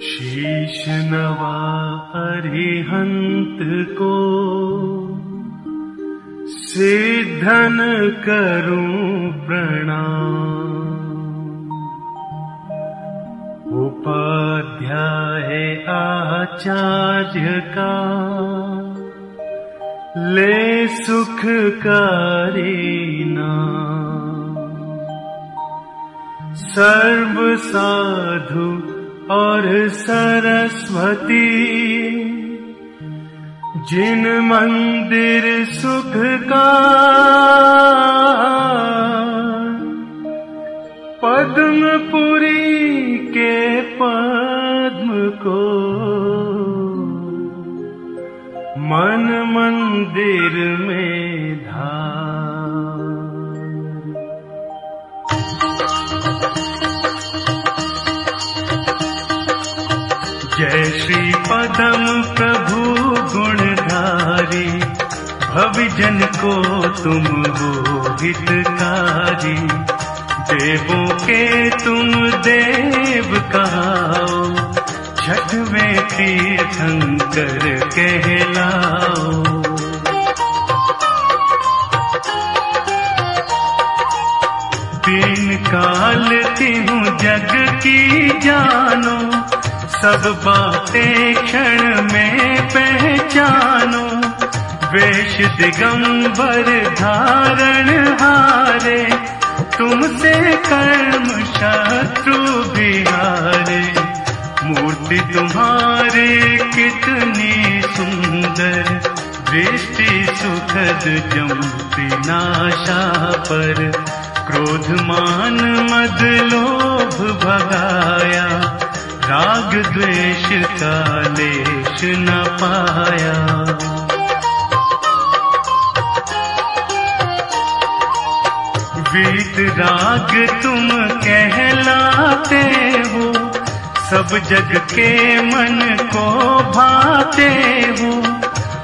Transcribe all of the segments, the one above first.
शीश नवा अरिहंत को सिद्धन करूं प्रणाम। उपाध्याय आचार्य का ले सुखकारी नाम। सर्व साधु और सरस्वती जिन मंदिर सुख का पद्मपुरी के पद्म को मन मंदिर में धाम जय श्री पदम प्रभु गुणधारी, भविजन को तुम हो हितकारी। देवों के तुम देव कहाओ, छठ में तीर्थंकर कहलाओ। तीन काल तीनों जग की जानो सब बातें क्षण में पहचानो। वेश दिगंबर धारण हारे। तुमसे कर्म शत्रु बिहारे। मूर्ति तुम्हारे कितनी सुंदर। दृष्टि सुखद जमती नाशा पर। क्रोध मान मद लोभ भगाया। राग द्वेष का लेश न पाया। वीत राग तुम कहलाते हो, सब जग के मन को भाते हो।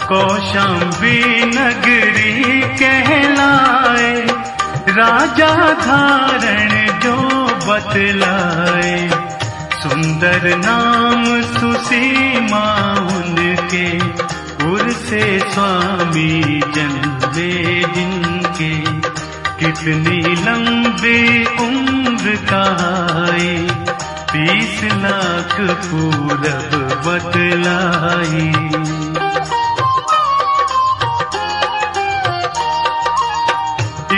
कौशाम्बी नगरी कहलाए, राजा धारण जो बतलाए। सुंदर नाम सुसीमा उनके, उर से स्वामी जन्मे जिनके। कितनी लंबी उम्र कहाई तीस लाख पूरब बतलाई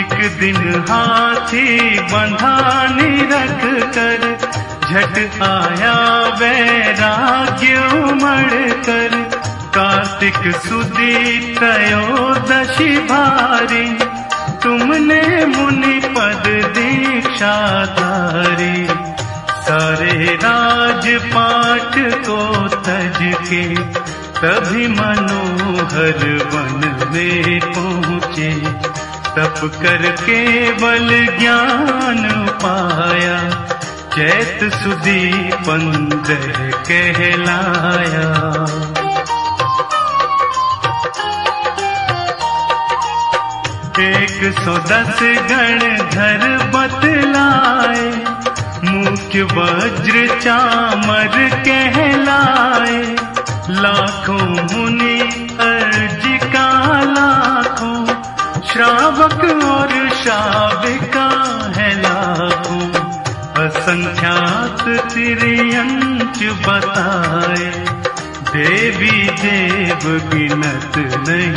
एक दिन हाथी बंधानी रख कर झट आया वैराग्य उमड़ कर। कार्तिक सुदी त्रयोदशी भारी, तुमने मुनि पद दीक्षा धारी। सारे राज पाठ को तज के, तभी मनोहर वन में पहुँचे। तप कर केवल ज्ञान पाया चैत सुदी पंदर कहलाया। एक सौ दस गण धर बतलाए, मुख्य वज्र चामर कहलाए, लाखों मुनि अर्ज़ असंख्यात तिरंच बताए देवी देव गिनत नहीं